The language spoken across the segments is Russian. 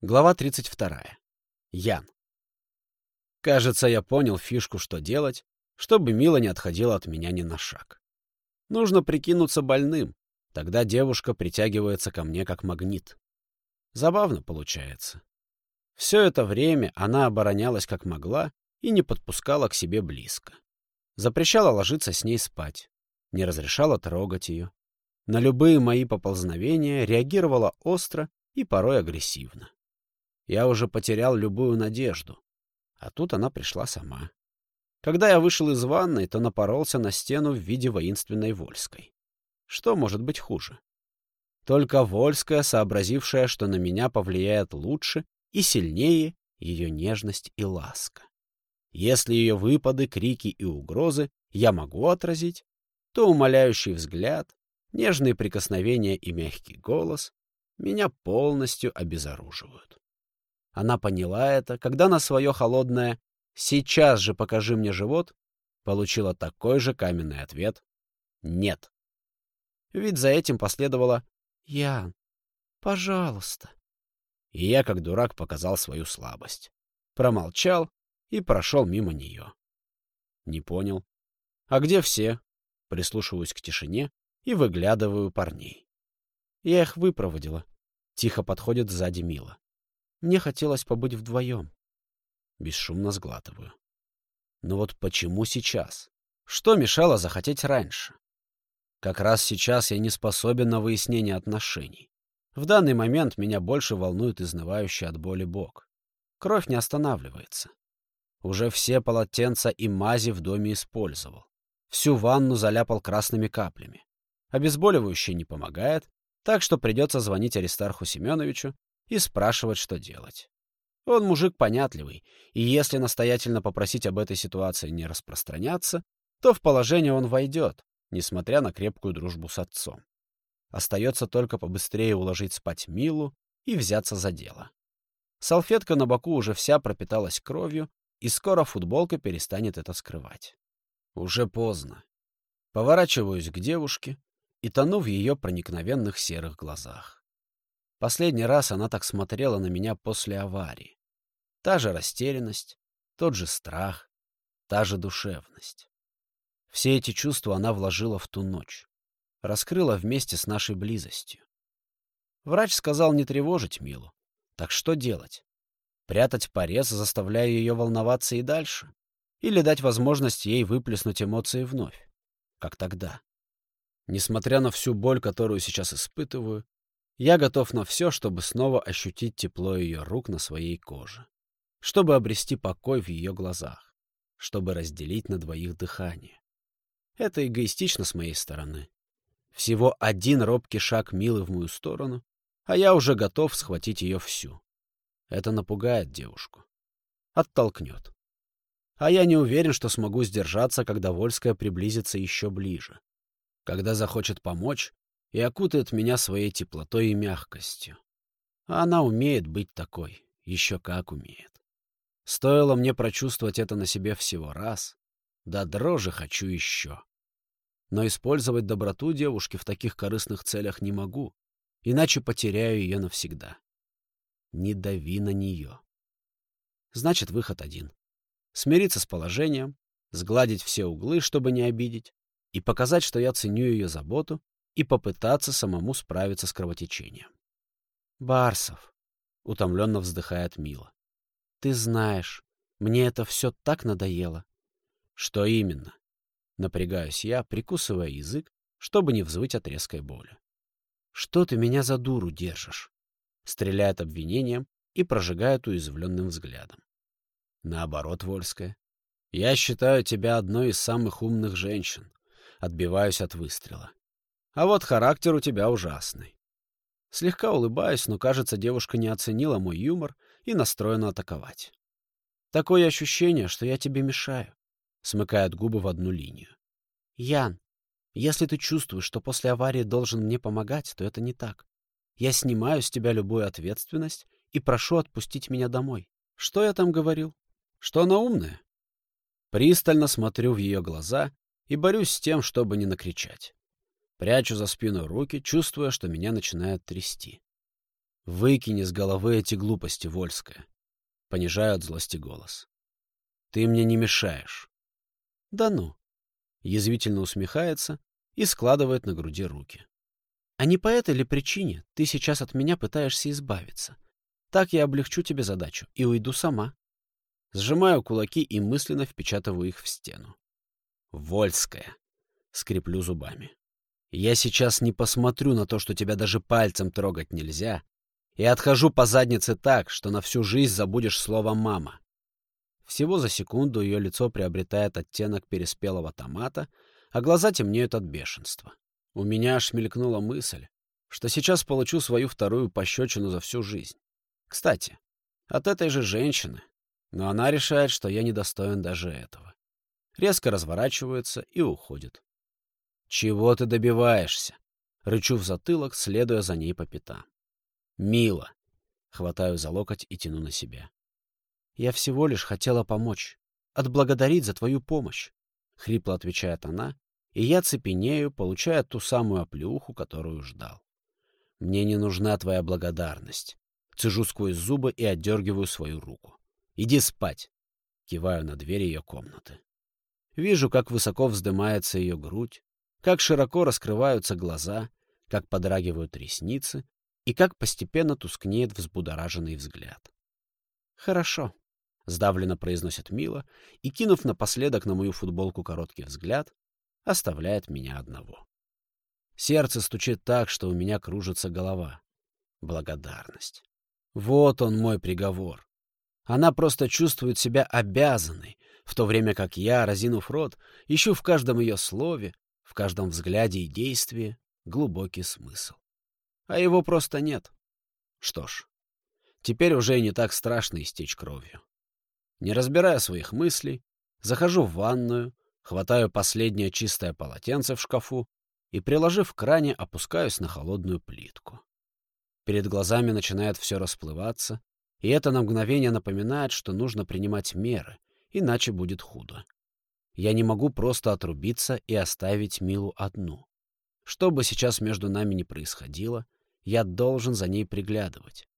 Глава 32. Ян. Кажется, я понял фишку, что делать, чтобы Мила не отходила от меня ни на шаг. Нужно прикинуться больным, тогда девушка притягивается ко мне как магнит. Забавно получается. Все это время она оборонялась как могла и не подпускала к себе близко. Запрещала ложиться с ней спать, не разрешала трогать ее. На любые мои поползновения реагировала остро и порой агрессивно. Я уже потерял любую надежду. А тут она пришла сама. Когда я вышел из ванной, то напоролся на стену в виде воинственной Вольской. Что может быть хуже? Только Вольская, сообразившая, что на меня повлияет лучше и сильнее ее нежность и ласка. Если ее выпады, крики и угрозы я могу отразить, то умоляющий взгляд, нежные прикосновения и мягкий голос меня полностью обезоруживают. Она поняла это, когда на свое холодное «сейчас же покажи мне живот» получила такой же каменный ответ «нет». Ведь за этим последовало «Ян, пожалуйста». И я, как дурак, показал свою слабость. Промолчал и прошел мимо нее. Не понял. А где все? Прислушиваюсь к тишине и выглядываю парней. Я их выпроводила. Тихо подходит сзади Мила. Мне хотелось побыть вдвоем. Бесшумно сглатываю. Но вот почему сейчас? Что мешало захотеть раньше? Как раз сейчас я не способен на выяснение отношений. В данный момент меня больше волнует изнывающий от боли бок. Кровь не останавливается. Уже все полотенца и мази в доме использовал. Всю ванну заляпал красными каплями. Обезболивающее не помогает, так что придется звонить Аристарху Семеновичу и спрашивать, что делать. Он мужик понятливый, и если настоятельно попросить об этой ситуации не распространяться, то в положение он войдет, несмотря на крепкую дружбу с отцом. Остается только побыстрее уложить спать Милу и взяться за дело. Салфетка на боку уже вся пропиталась кровью, и скоро футболка перестанет это скрывать. Уже поздно. Поворачиваюсь к девушке и тону в ее проникновенных серых глазах. Последний раз она так смотрела на меня после аварии. Та же растерянность, тот же страх, та же душевность. Все эти чувства она вложила в ту ночь. Раскрыла вместе с нашей близостью. Врач сказал не тревожить Милу. Так что делать? Прятать порез, заставляя ее волноваться и дальше? Или дать возможность ей выплеснуть эмоции вновь? Как тогда? Несмотря на всю боль, которую сейчас испытываю, я готов на все, чтобы снова ощутить тепло ее рук на своей коже, чтобы обрести покой в ее глазах, чтобы разделить на двоих дыхание. Это эгоистично с моей стороны. Всего один робкий шаг Милы в мою сторону, а я уже готов схватить ее всю. Это напугает девушку. Оттолкнет. А я не уверен, что смогу сдержаться, когда Вольская приблизится еще ближе. Когда захочет помочь, и окутает меня своей теплотой и мягкостью. А она умеет быть такой, еще как умеет. Стоило мне прочувствовать это на себе всего раз, да дрожи хочу еще. Но использовать доброту девушки в таких корыстных целях не могу, иначе потеряю ее навсегда. Не дави на нее. Значит, выход один. Смириться с положением, сгладить все углы, чтобы не обидеть, и показать, что я ценю ее заботу и попытаться самому справиться с кровотечением. «Барсов», — утомленно вздыхает Мила, — «ты знаешь, мне это все так надоело». «Что именно?» Напрягаюсь я, прикусывая язык, чтобы не взвыть от резкой боли. «Что ты меня за дуру держишь?» Стреляет обвинением и прожигает уязвленным взглядом. Наоборот, Вольская. Я считаю тебя одной из самых умных женщин. Отбиваюсь от выстрела. А вот характер у тебя ужасный. Слегка улыбаюсь, но, кажется, девушка не оценила мой юмор и настроена атаковать. Такое ощущение, что я тебе мешаю. Смыкает губы в одну линию. Ян, если ты чувствуешь, что после аварии должен мне помогать, то это не так. Я снимаю с тебя любую ответственность и прошу отпустить меня домой. Что я там говорил? Что она умная? Пристально смотрю в ее глаза и борюсь с тем, чтобы не накричать. Прячу за спину руки, чувствуя, что меня начинает трясти. Выкини с головы эти глупости, Вольская. Понижаю от злости голос. Ты мне не мешаешь. Да ну. Язвительно усмехается и складывает на груди руки. А не по этой ли причине ты сейчас от меня пытаешься избавиться? Так я облегчу тебе задачу и уйду сама. Сжимаю кулаки и мысленно впечатываю их в стену. Вольская. Скреплю зубами. Я сейчас не посмотрю на то, что тебя даже пальцем трогать нельзя, и отхожу по заднице так, что на всю жизнь забудешь слово «мама». Всего за секунду ее лицо приобретает оттенок переспелого томата, а глаза темнеют от бешенства. У меня аж мелькнула мысль, что сейчас получу свою вторую пощечину за всю жизнь. Кстати, от этой же женщины, но она решает, что я недостоин даже этого. Резко разворачивается и уходит. «Чего ты добиваешься?» Рычу в затылок, следуя за ней по пятам. «Мило!» Хватаю за локоть и тяну на себя. «Я всего лишь хотела помочь. Отблагодарить за твою помощь!» Хрипло отвечает она, и я цепенею, получая ту самую оплеуху, которую ждал. «Мне не нужна твоя благодарность». Цежу сквозь зубы и отдергиваю свою руку. «Иди спать!» Киваю на дверь ее комнаты. Вижу, как высоко вздымается ее грудь, как широко раскрываются глаза, как подрагивают ресницы и как постепенно тускнеет взбудораженный взгляд. «Хорошо», — сдавленно произносит Мила и, кинув напоследок на мою футболку короткий взгляд, оставляет меня одного. Сердце стучит так, что у меня кружится голова. Благодарность. Вот он мой приговор. Она просто чувствует себя обязанной, в то время как я, разинув рот, ищу в каждом ее слове, в каждом взгляде и действии глубокий смысл. А его просто нет. Что ж, теперь уже не так страшно истечь кровью. Не разбирая своих мыслей, захожу в ванную, хватаю последнее чистое полотенце в шкафу и, приложив к кране, опускаюсь на холодную плитку. Перед глазами начинает все расплываться, и это на мгновение напоминает, что нужно принимать меры, иначе будет худо. Я не могу просто отрубиться и оставить Милу одну. Что бы сейчас между нами ни происходило, я должен за ней приглядывать.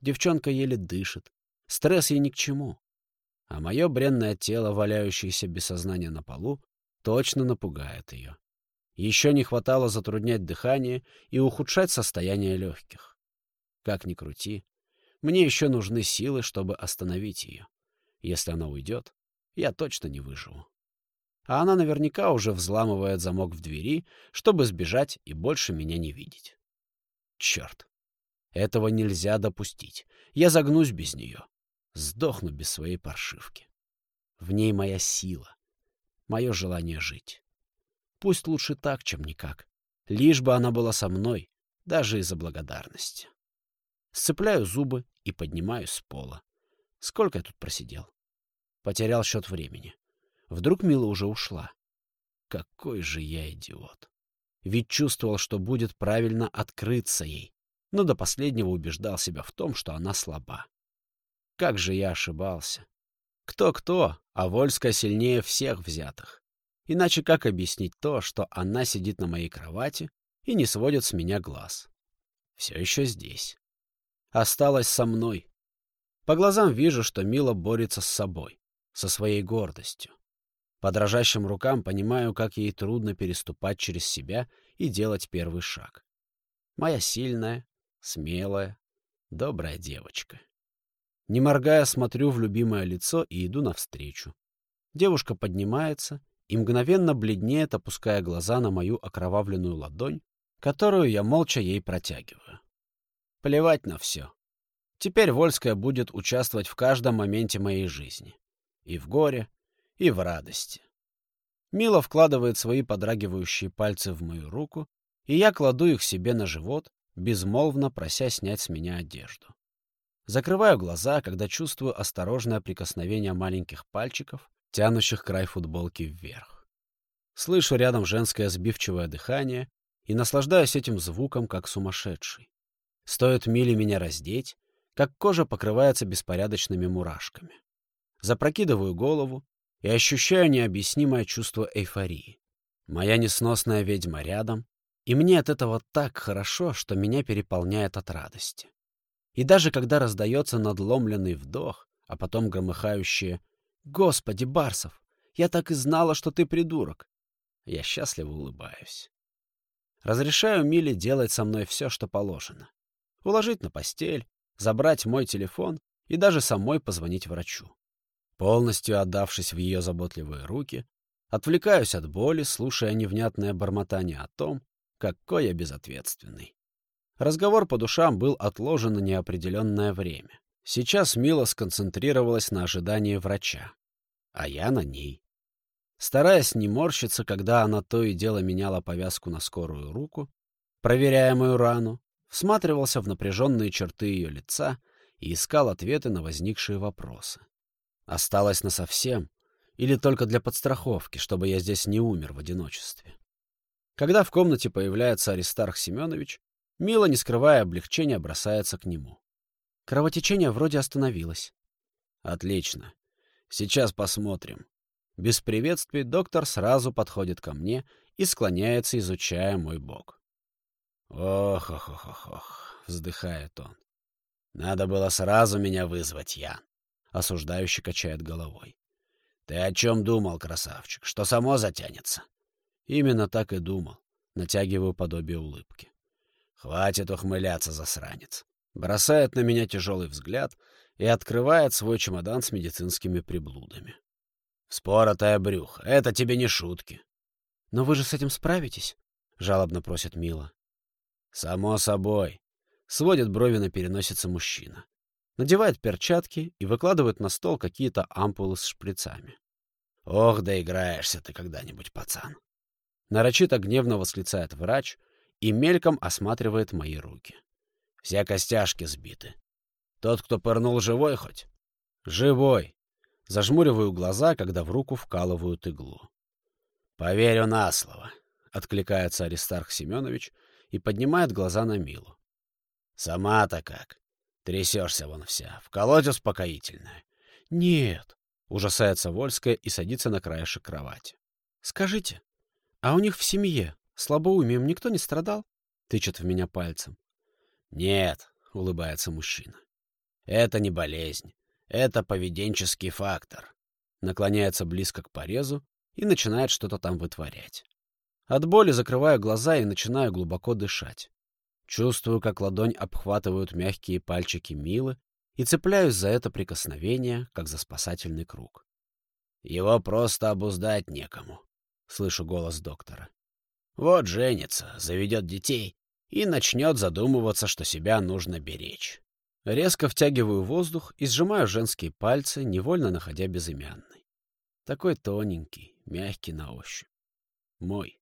Девчонка еле дышит, стресс ей ни к чему. А мое бренное тело, валяющееся без сознания на полу, точно напугает ее. Еще не хватало затруднять дыхание и ухудшать состояние легких. Как ни крути, мне еще нужны силы, чтобы остановить ее. Если она уйдет, я точно не выживу а она наверняка уже взламывает замок в двери, чтобы сбежать и больше меня не видеть. Черт. Этого нельзя допустить. Я загнусь без нее. Сдохну без своей паршивки. В ней моя сила, мое желание жить. Пусть лучше так, чем никак. Лишь бы она была со мной, даже из-за благодарности. Сцепляю зубы и поднимаюсь с пола. Сколько я тут просидел? Потерял счет времени. Вдруг Мила уже ушла. Какой же я идиот. Ведь чувствовал, что будет правильно открыться ей, но до последнего убеждал себя в том, что она слаба. Как же я ошибался. Кто-кто, а Вольская сильнее всех взятых. Иначе как объяснить то, что она сидит на моей кровати и не сводит с меня глаз? Все еще здесь. Осталась со мной. По глазам вижу, что Мила борется с собой, со своей гордостью. По дрожащим рукам понимаю, как ей трудно переступать через себя и делать первый шаг. Моя сильная, смелая, добрая девочка. Не моргая, смотрю в любимое лицо и иду навстречу. Девушка поднимается и мгновенно бледнеет, опуская глаза на мою окровавленную ладонь, которую я молча ей протягиваю. Плевать на все. Теперь Вольская будет участвовать в каждом моменте моей жизни. И в горе, и в радости. Мила вкладывает свои подрагивающие пальцы в мою руку, и я кладу их себе на живот, безмолвно прося снять с меня одежду. Закрываю глаза, когда чувствую осторожное прикосновение маленьких пальчиков, тянущих край футболки вверх. Слышу рядом женское сбивчивое дыхание и наслаждаюсь этим звуком, как сумасшедший. Стоит Миле меня раздеть, как кожа покрывается беспорядочными мурашками. Запрокидываю голову и ощущаю необъяснимое чувство эйфории. Моя несносная ведьма рядом, и мне от этого так хорошо, что меня переполняет от радости. И даже когда раздается надломленный вдох, а потом громыхающее «Господи, Барсов, я так и знала, что ты придурок!» Я счастливо улыбаюсь. Разрешаю Миле делать со мной все, что положено. Уложить на постель, забрать мой телефон и даже самой позвонить врачу. Полностью отдавшись в ее заботливые руки, отвлекаюсь от боли, слушая невнятное бормотание о том, какой я безответственный. Разговор по душам был отложен на неопределенное время. Сейчас Мила сконцентрировалась на ожидании врача, а я на ней. Стараясь не морщиться, когда она то и дело меняла повязку на скорую руку, проверяя мою рану, всматривался в напряженные черты ее лица и искал ответы на возникшие вопросы. Осталось насовсем или только для подстраховки, чтобы я здесь не умер в одиночестве. Когда в комнате появляется Аристарх Семенович, Мила, не скрывая облегчения, бросается к нему. Кровотечение вроде остановилось. Отлично. Сейчас посмотрим. Без приветствий доктор сразу подходит ко мне и склоняется, изучая мой бок. «Ох-ох-ох-ох-ох», — вздыхает он. «Надо было сразу меня вызвать, Ян», — осуждающий качает головой. «Ты о чем думал, красавчик? Что само затянется?» Именно так и думал, натягиваю подобие улыбки. «Хватит ухмыляться, засранец!» Бросает на меня тяжелый взгляд и открывает свой чемодан с медицинскими приблудами. Споротое брюхо. Это тебе не шутки. — Но вы же с этим справитесь? — жалобно просит Мила. — Само собой. Сводит брови на переносице мужчина. Надевает перчатки и выкладывает на стол какие-то ампулы с шприцами. — Ох, доиграешься ты когда-нибудь, пацан. Нарочито гневно восклицает врач и мельком осматривает мои руки. Все костяшки сбиты. Тот, кто пырнул, живой хоть? Живой, Зажмуриваю глаза, когда в руку вкалывают иглу. «Поверю на слово», — откликается Аристарх Семенович и поднимает глаза на Милу. «Сама-то как? Трясешься вон вся. Вколоть успокоительное?» «Нет», — ужасается Вольская и садится на краешек кровати. «Скажите, а у них в семье слабоумием никто не страдал?» — тычет в меня пальцем. «Нет», — улыбается мужчина. «Это не болезнь. Это поведенческий фактор. Наклоняется близко к порезу и начинает что-то там вытворять. От боли закрываю глаза и начинаю глубоко дышать. Чувствую, как ладонь обхватывают мягкие пальчики Милы и цепляюсь за это прикосновение, как за спасательный круг. Его просто обуздать некому, — слышу голос доктора. Вот женится, заведет детей и начнет задумываться, что себя нужно беречь. Резко втягиваю воздух и сжимаю женские пальцы, невольно находя безымянный. Такой тоненький, мягкий на ощупь. Мой.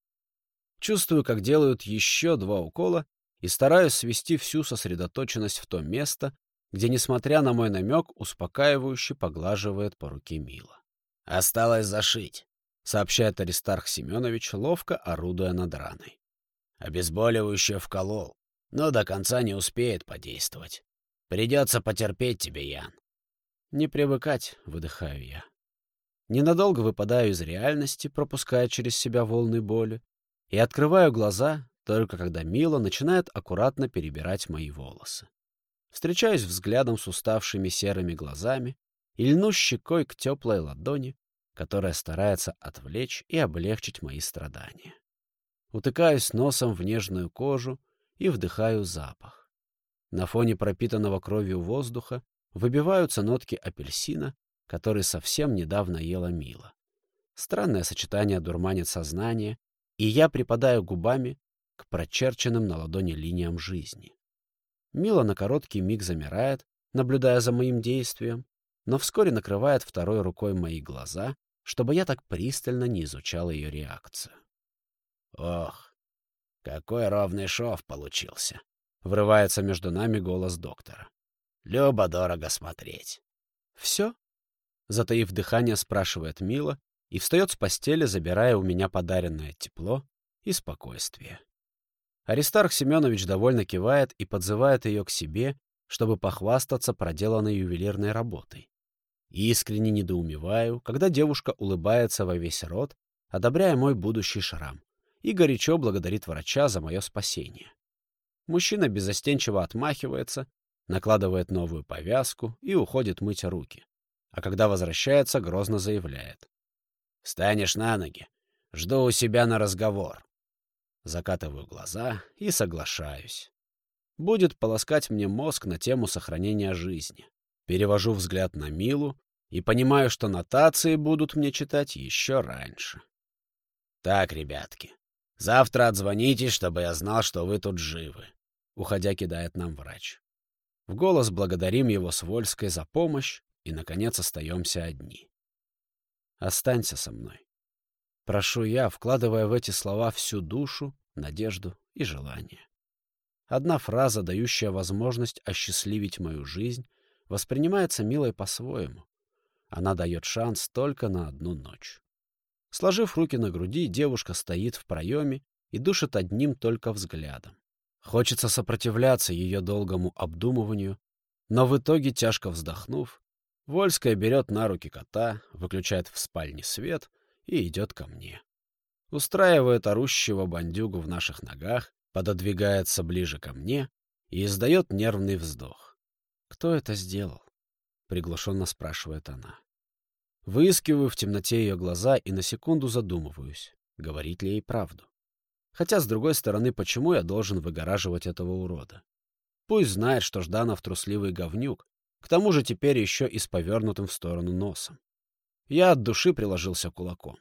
Чувствую, как делают еще два укола и стараюсь свести всю сосредоточенность в то место, где, несмотря на мой намек, успокаивающе поглаживает по руке Мила. «Осталось зашить», — сообщает Аристарх Семенович, ловко орудуя над раной. «Обезболивающее вколол, но до конца не успеет подействовать. Придется потерпеть тебе, Ян. Не привыкать, выдыхаю я. Ненадолго выпадаю из реальности, пропуская через себя волны боли, и открываю глаза, только когда Мила начинает аккуратно перебирать мои волосы. Встречаюсь взглядом с уставшими серыми глазами и льну щекой к теплой ладони, которая старается отвлечь и облегчить мои страдания. Утыкаюсь носом в нежную кожу и вдыхаю запах. На фоне пропитанного кровью воздуха выбиваются нотки апельсина, который совсем недавно ела Мила. Странное сочетание дурманит сознание, и я припадаю губами к прочерченным на ладони линиям жизни. Мила на короткий миг замирает, наблюдая за моим действием, но вскоре накрывает второй рукой мои глаза, чтобы я так пристально не изучал ее реакцию. Ох, какой ровный шов получился. Врывается между нами голос доктора. Любо дорого смотреть. Все? Затаив дыхание, спрашивает Мила и встает с постели, забирая у меня подаренное тепло и спокойствие. Аристарх Семенович довольно кивает и подзывает ее к себе, чтобы похвастаться проделанной ювелирной работой. Искренне недоумеваю, когда девушка улыбается во весь рот, одобряя мой будущий шрам, и горячо благодарит врача за мое спасение. Мужчина безостенчиво отмахивается, накладывает новую повязку и уходит мыть руки. А когда возвращается, грозно заявляет. «Встанешь на ноги. Жду у себя на разговор». Закатываю глаза и соглашаюсь. Будет полоскать мне мозг на тему сохранения жизни. Перевожу взгляд на Милу и понимаю, что нотации будут мне читать еще раньше. «Так, ребятки, завтра отзвонитесь, чтобы я знал, что вы тут живы», — уходя кидает нам врач. В голос благодарим его с Вольской за помощь и, наконец, остаемся одни. «Останься со мной». Прошу я, вкладывая в эти слова всю душу, надежду и желание. Одна фраза, дающая возможность осчастливить мою жизнь, воспринимается милой по-своему. Она дает шанс только на одну ночь. Сложив руки на груди, девушка стоит в проеме и душит одним только взглядом. Хочется сопротивляться ее долгому обдумыванию, но в итоге, тяжко вздохнув, Вольская берет на руки кота, выключает в спальне свет и идет ко мне. Устраивает орущего бандюгу в наших ногах, пододвигается ближе ко мне и издает нервный вздох. «Кто это сделал?» — приглушенно спрашивает она. Выискиваю в темноте ее глаза и на секунду задумываюсь, говорить ли ей правду. Хотя, с другой стороны, почему я должен выгораживать этого урода? Пусть знает, что Жданов трусливый говнюк, к тому же теперь еще и с повернутым в сторону носом. Я от души приложился кулаком.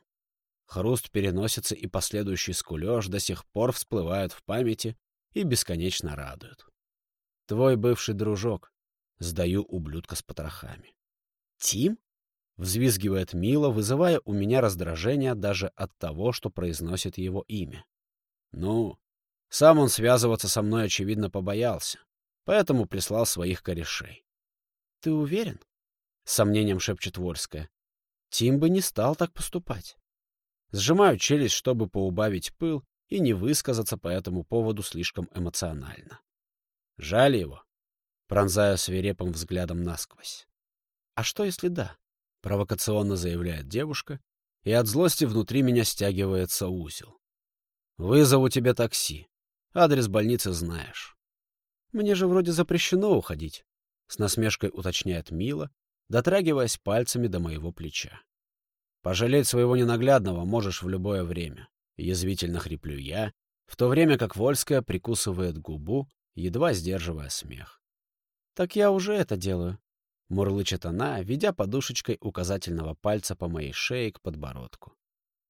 Хруст переносится и последующий скулеж до сих пор всплывают в памяти и бесконечно радуют. Твой бывший дружок. Сдаю ублюдка с потрохами. Тим? Взвизгивает Мила, вызывая у меня раздражение даже от того, что произносит его имя. Ну, сам он связываться со мной, очевидно, побоялся, поэтому прислал своих корешей. — Ты уверен? — сомнением шепчет Вольская. Тим бы не стал так поступать. Сжимаю челюсть, чтобы поубавить пыл и не высказаться по этому поводу слишком эмоционально. Жаль его. Пронзаю свирепым взглядом насквозь. А что, если да? Провокационно заявляет девушка, и от злости внутри меня стягивается узел. Вызову тебе такси. Адрес больницы знаешь. Мне же вроде запрещено уходить. С насмешкой уточняет Мила, дотрагиваясь пальцами до моего плеча. Пожалеть своего ненаглядного можешь в любое время. Язвительно хриплю я, в то время как Вольская прикусывает губу, едва сдерживая смех. «Так я уже это делаю», — мурлычет она, ведя подушечкой указательного пальца по моей шее к подбородку.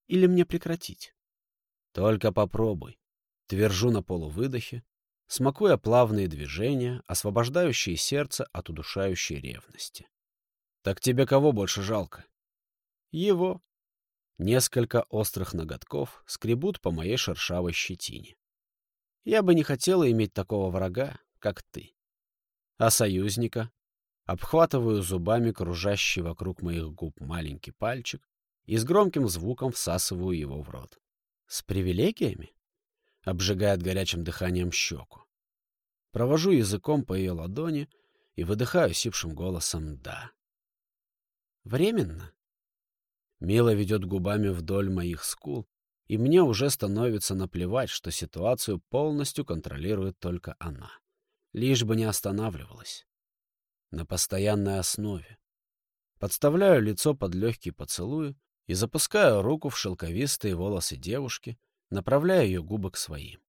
«Или мне прекратить?» «Только попробуй», — твержу на полувыдохе, смакуя плавные движения, освобождающие сердце от удушающей ревности. «Так тебе кого больше жалко?» Его. Несколько острых ноготков скребут по моей шершавой щетине. Я бы не хотела иметь такого врага, как ты. А союзника? Обхватываю зубами кружащий вокруг моих губ маленький пальчик и с громким звуком всасываю его в рот. С привилегиями? Обжигает горячим дыханием щеку. Провожу языком по ее ладони и выдыхаю сипшим голосом «да». Временно? Мила ведет губами вдоль моих скул, и мне уже становится наплевать, что ситуацию полностью контролирует только она. Лишь бы не останавливалась. На постоянной основе. Подставляю лицо под легкий поцелуй и запускаю руку в шелковистые волосы девушки, направляя ее губы к своим.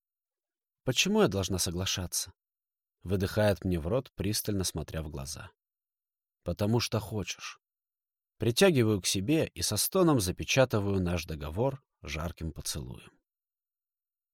«Почему я должна соглашаться?» Выдыхает мне в рот, пристально смотря в глаза. «Потому что хочешь». Притягиваю к себе и со стоном запечатываю наш договор жарким поцелуем.